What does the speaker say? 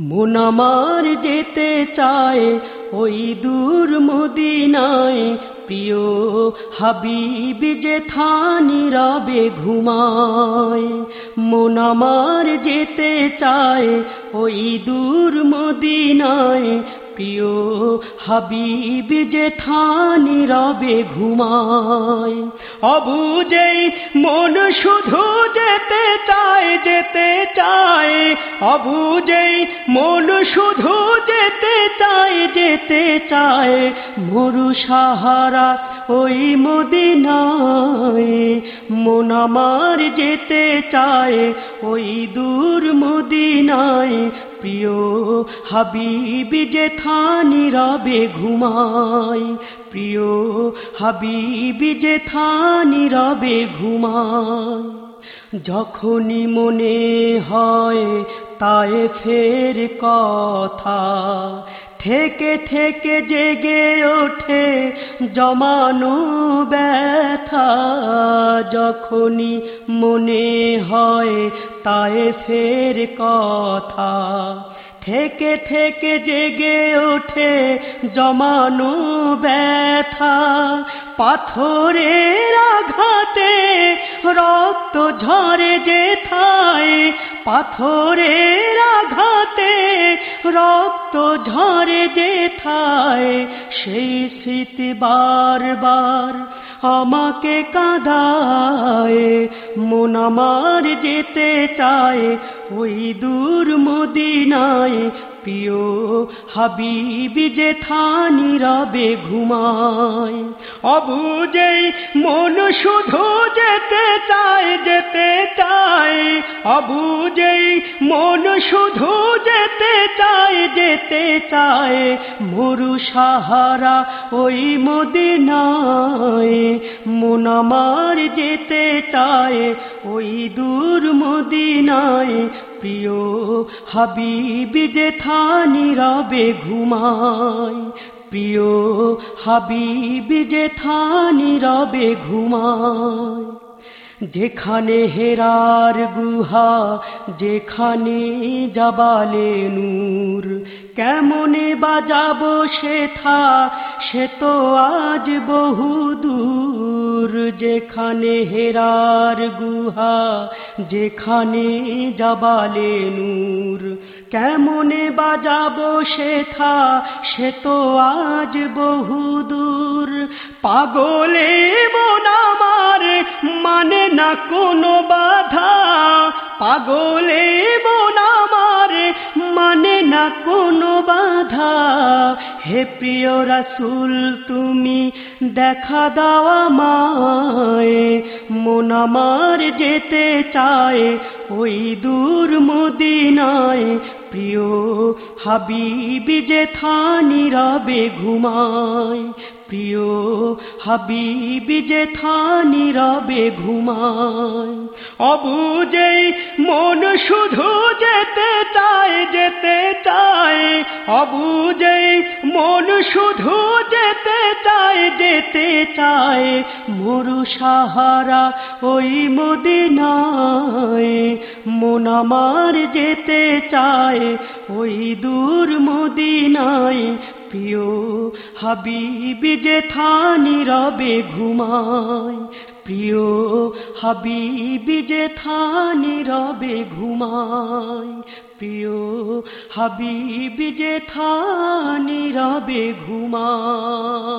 মন আমার যেতে চায় ওই দূর মদিনায়। প্রিয় হাবিব যে থানি রবে ঘুমায়। মন আমার যেতে চায় ওই দূর মদিনায়। প্রিয় হাবিব যে থানি রবে ঘুমায়। অবুজেই মন শুধু যেতে চায় যেতে চায়। অবুজেই মন শুধু যেতে চায় মরু সাহারা ওই মদিনায়। মন আমার যেতে চায় ওই দূর মদিনায়। প্রিয় হাবিব যে থানি রবে ঘুমায়। প্রিয় হাবিব যে থানি রবে ঘুমায়। যখনই মনে হয় তাই ফের কথা। থেকে থেকে জেগে ওঠে জমানো ব্যথা। যখনই মনে হয় তাই ফের কথা থেকে থেকে জেগে ওঠে জমানো ব্যথা। পাথরের আঘাতে রক্ত ঝরে যে যেথায় পাথরের আঘাতে রক্ত ঝরে যেথায়, সেই স্মৃতি বারবার আমাকে কাঁদায়, মন আমার যেতে চায়। ওই দূর মদিনায় প্রিয় হাবিব যে থানি রবে ঘুমায়, অবুঝেই মন শুধু যেতে চাই, যেতে চায় অবুঝেই মন শুধু যেতে চাই যেতে চাই। মরু সাহারা ওই মদিনায়। মন আমার যেতে চায় ওই দূর মদিনায়। প্রিয় হাবিব থানি রবে ঘুমায়। প্রিয় হাবিব থানি রবে ঘুমায়। যেখানে হেরার গুহা, যেখানে যাবালে নূর। কেমনে বাজাবো শেথা সে তো আজ বহু দূর যেখানে হেরার গুহা, যেখানে যাবালে নূর। কেমনে বাজাবো শেথা, সে তো আজ বহু দূর পাগলে মন আমার মানে না কোনো বাধা। পাগলে মন বাধা। হে প্রিয় রাসুল, তুমি দেখা দাওয়া মায় মন আমার যেতে চায় ওই দূর মদিনায়। প্রিয়, হাবিব যে থানি রবে ঘুমায়। প্রিয়, হাবিব যে থানি রবে ঘুমায়। অবুঝেই মন শুধু যেতে চায় যেতে চায়। অবুঝেই মন শুধু যেতে চায় যেতে চায়। মরু সাহারা ওই মদিনায়। মন আমার যেতে চায়, ওই দূর মদিনায়। প্রিয় হাবিব যে থানি রবে ঘুমায়। প্রিয় হাবিব যে থানি রবে ঘুমায়। প্রিয় হাবিব যে থানি রবে ঘুমায়।